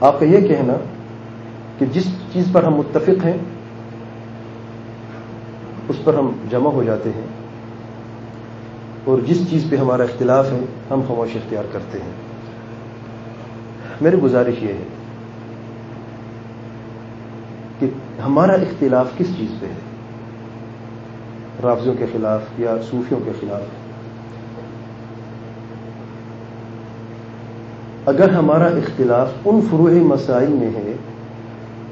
آپ کا یہ کہنا کہ جس چیز پر ہم متفق ہیں، اس پر ہم جمع ہو جاتے ہیں، اور جس چیز پہ ہمارا اختلاف ہے، ہم خاموش اختیار کرتے ہیں۔ میری گزارش یہ ہے کہ ہمارا اختلاف کس چیز پہ ہے؟ رافضوں کے خلاف یا صوفیوں کے خلاف؟ اگر ہمارا اختلاف ان فروع مسائل میں ہے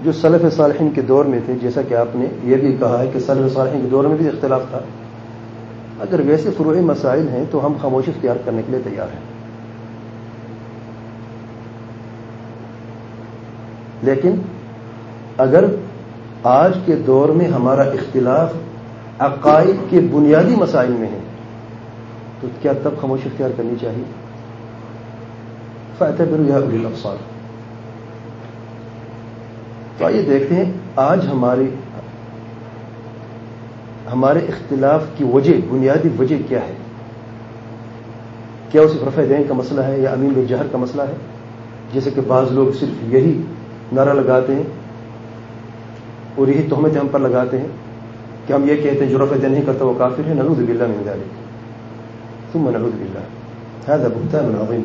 جو سلف صالحین کے دور میں تھے، جیسا کہ آپ نے یہ بھی کہا ہے کہ سلف صالحین کے دور میں بھی اختلاف تھا۔ اگر ویسے فروع مسائل ہیں تو ہم خاموشی اختیار کرنے کے لیے تیار ہیں۔ لیکن اگر آج کے دور میں ہمارا اختلاف عقائد کے بنیادی مسائل میں ہے، تو کیا تب خاموشی اختیار کرنی چاہیے؟ الابصار تو آئیے دیکھتے ہیں، آج ہمارے ہمارے اختلاف کی وجہ، بنیادی وجہ کیا ہے؟ کیا اسے رفع دین کا مسئلہ ہے یا امین الجہر کا مسئلہ ہے؟ جیسے کہ بعض لوگ صرف یہی نعرہ لگاتے ہیں اور یہی تہمتیں ہم پر لگاتے ہیں کہ ہم یہ کہتے ہیں جو رفع دین نہیں کرتا وہ کافر ہے نلود بلّہ میں ذلك ثم نلود باللہ۔ هذا بہتان عظیم۔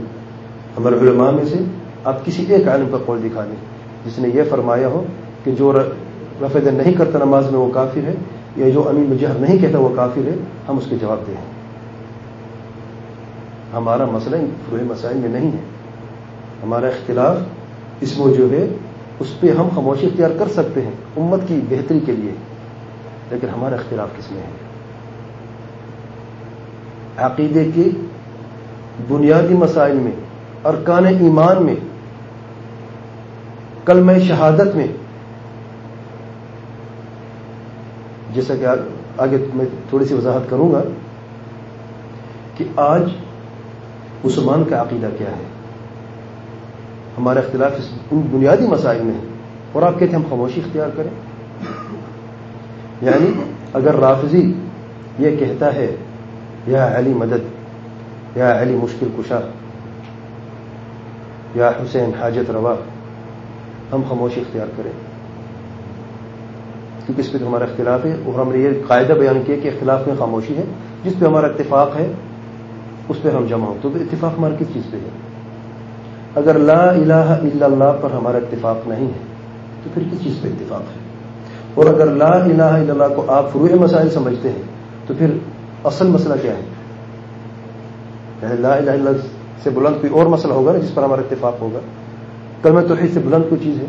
ہمارے علماء میں سے آپ کسی ایک عالم کا قول دکھا دیں۔ جس نے یہ فرمایا ہو کہ جو رفع دن نہیں کرتا نماز میں وہ کافر ہے، یا جو امین جہر نہیں کہتا وہ کافر ہے، ہم اس کے جواب دیں۔ ہمارا مسئلہ فروح مسائل میں نہیں ہے۔ ہمارا اختلاف اس میں جو ہے، اس پہ ہم خاموشی اختیار کر سکتے ہیں، امت کی بہتری کے لیے۔ لیکن ہمارا اختلاف کس میں ہے؟ عقیدے کے بنیادی مسائل میں ارکان ایمان میں کل میں شہادت میں۔ جیسا کہ آگے میں تھوڑی سی وضاحت کروں گا کہ آج مسلمان کا عقیدہ کیا ہے۔ ہمارا اختلاف اس ان بنیادی مسائل میں ہے۔ اور آپ کہتے ہیں ہم خاموشی اختیار کریں۔ یعنی اگر رافضی یہ کہتا ہے، یا علی مدد، یا علی مشکل کشا یا حسین حاجت روا، ہم خاموشی اختیار کریں۔ کیونکہ اس پہ تو ہمارا اختلاف ہے اور ہم نے یہ قاعدہ بیان کیا کہ اختلاف میں خاموشی ہے۔ جس پہ ہمارا اتفاق ہے، اس پہ ہم جمع ہوں۔ تو اتفاق ہمارا کس چیز پہ ہے؟ اگر لا الہ الا اللہ پر ہمارا اتفاق نہیں ہے، تو پھر کس چیز پہ اتفاق ہے؟ اور اگر لا الہ الا اللہ کو آپ فروع مسائل سمجھتے ہیں، تو پھر اصل مسئلہ کیا ہے؟ لا الہ الا اللہ سے بلند کوئی اور مسئلہ ہوگا نا جس پر ہمارا اتفاق ہوگا؟ کلمہ توحید سے بلند کوئی چیز ہے؟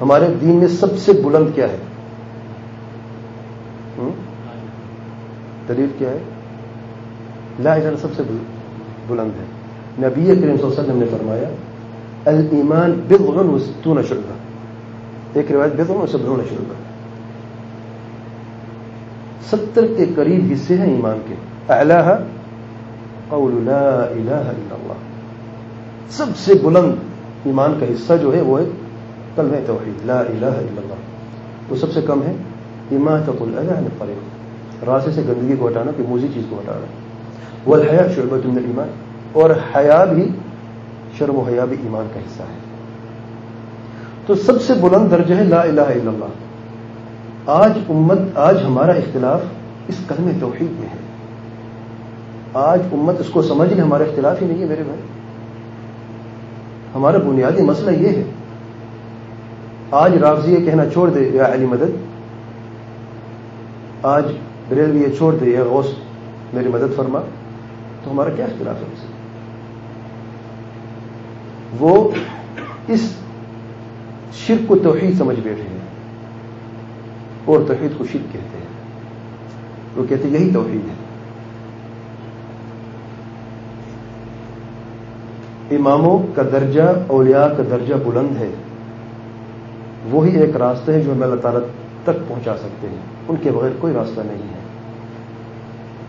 ہمارے دین میں سب سے بلند کیا ہے؟ دلیل کیا ہے؟ لا الہ سب سے بلند ہے۔ نبی کریم صلی اللہ علیہ وسلم نے فرمایا المان بضع وستون شعبہ۔ ایک روایت بضع و سبعون شعبہ۔ ستر کے قریب حصے ہیں ایمان کے۔ اعلیٰ قول لا الہ الا اللہ۔ سب سے بلند ایمان کا حصہ جو ہے وہ ہے کلمہ توحید، لا الہ الا اللہ۔ تو سب سے کم ہے۔ ایمان تق اللہ فرق راستے سے گندگی کو ہٹانا کہ موزی چیز کو ہٹانا۔ وہ حیا شعبت من ایمان اور حیا بھی شرم و حیا بھی ایمان کا حصہ ہے۔ تو سب سے بلند درجہ ہے لا الہ الا اللہ۔ آج امت، آج ہمارا اختلاف اس کلمہ توحید میں ہے۔ آج امت اس کو سمجھ لیں ہمارا اختلاف ہی نہیں ہے میرے بھائی۔ ہمارا بنیادی مسئلہ یہ ہے۔ آج رافضی یہ کہنا چھوڑ دے یا علی مدد۔ آج بریلوی یہ چھوڑ دے یا غوث میری مدد فرما۔ تو ہمارا کیا اختلاف ہے؟ سے وہ اس شرک کو توحید سمجھ بیٹھے ہیں اور توحید کو شرک کہتے ہیں۔ وہ کہتے ہیں یہی توحید ہے۔ اماموں کا درجہ، اولیاء کا درجہ بلند ہے۔ وہی ایک راستہ ہے جو ہمیں اللہ تعالیٰ تک پہنچا سکتے ہیں۔ ان کے بغیر کوئی راستہ نہیں ہے۔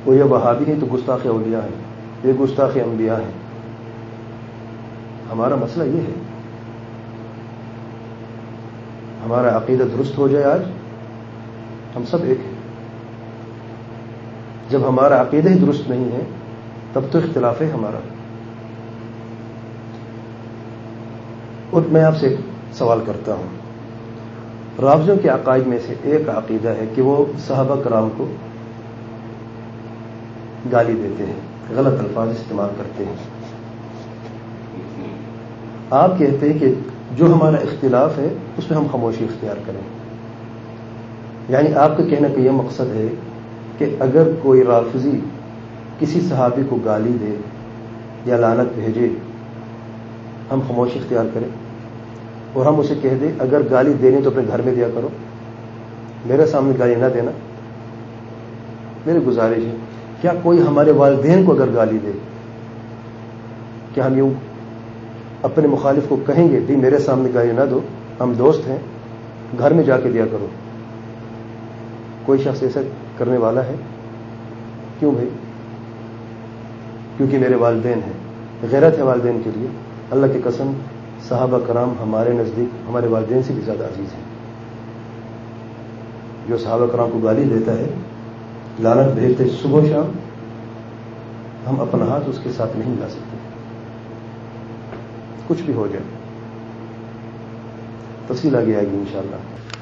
وہ یہ بہادی ہیں تو گستاخ اولیاء ہیں۔ یہ گستاخ انبیاء ہیں۔ ہمارا مسئلہ یہ ہے۔ ہمارا عقیدہ درست ہو جائے آج، ہم سب ایک ہیں۔ جب ہمارا عقیدہ ہی درست نہیں ہے، تب تو اختلاف ہے ہمارا۔ اور میں آپ سے سوال کرتا ہوں۔ رابضوں کے عقائد میں سے ایک عقیدہ ہے کہ وہ صحابہ کرام کو گالی دیتے ہیں، غلط الفاظ استعمال کرتے ہیں۔ آپ کہتے ہیں کہ جو ہمارا اختلاف ہے، اس میں ہم خاموشی اختیار کریں۔ یعنی آپ کا کہنے کا یہ مقصد ہے کہ اگر کوئی رافضی کسی صحابی کو گالی دے یا لانت بھیجے ہم خاموشی اختیار کریں اور ہم اسے کہہ دیں، اگر گالی دینی تو اپنے گھر میں دیا کرو۔ میرے سامنے گالی نہ دینا۔ میری گزارش ہے، کیا کوئی ہمارے والدین کو اگر گالی دے، کیا ہم یوں اپنے مخالف کو کہیں گے بھی میرے سامنے گالی نہ دو، ہم دوست ہیں، گھر میں جا کے دیا کرو۔ کوئی شخص ایسا کرنے والا ہے؟ کیوں بھائی؟ کیونکہ میرے والدین ہیں۔ غیرت ہے والدین کے لیے۔ اللہ کی قسم، صحابہ کرام ہمارے نزدیک، ہمارے والدین سے بھی زیادہ عزیز ہیں۔ جو صحابہ کرام کو گالی دیتا ہے لالت بھیجتے صبح شام، ہم اپنا ہاتھ اس کے ساتھ نہیں ملا سکتے۔ کچھ بھی ہو جائے۔ تفصیل آگے آئے گی انشاءاللہ۔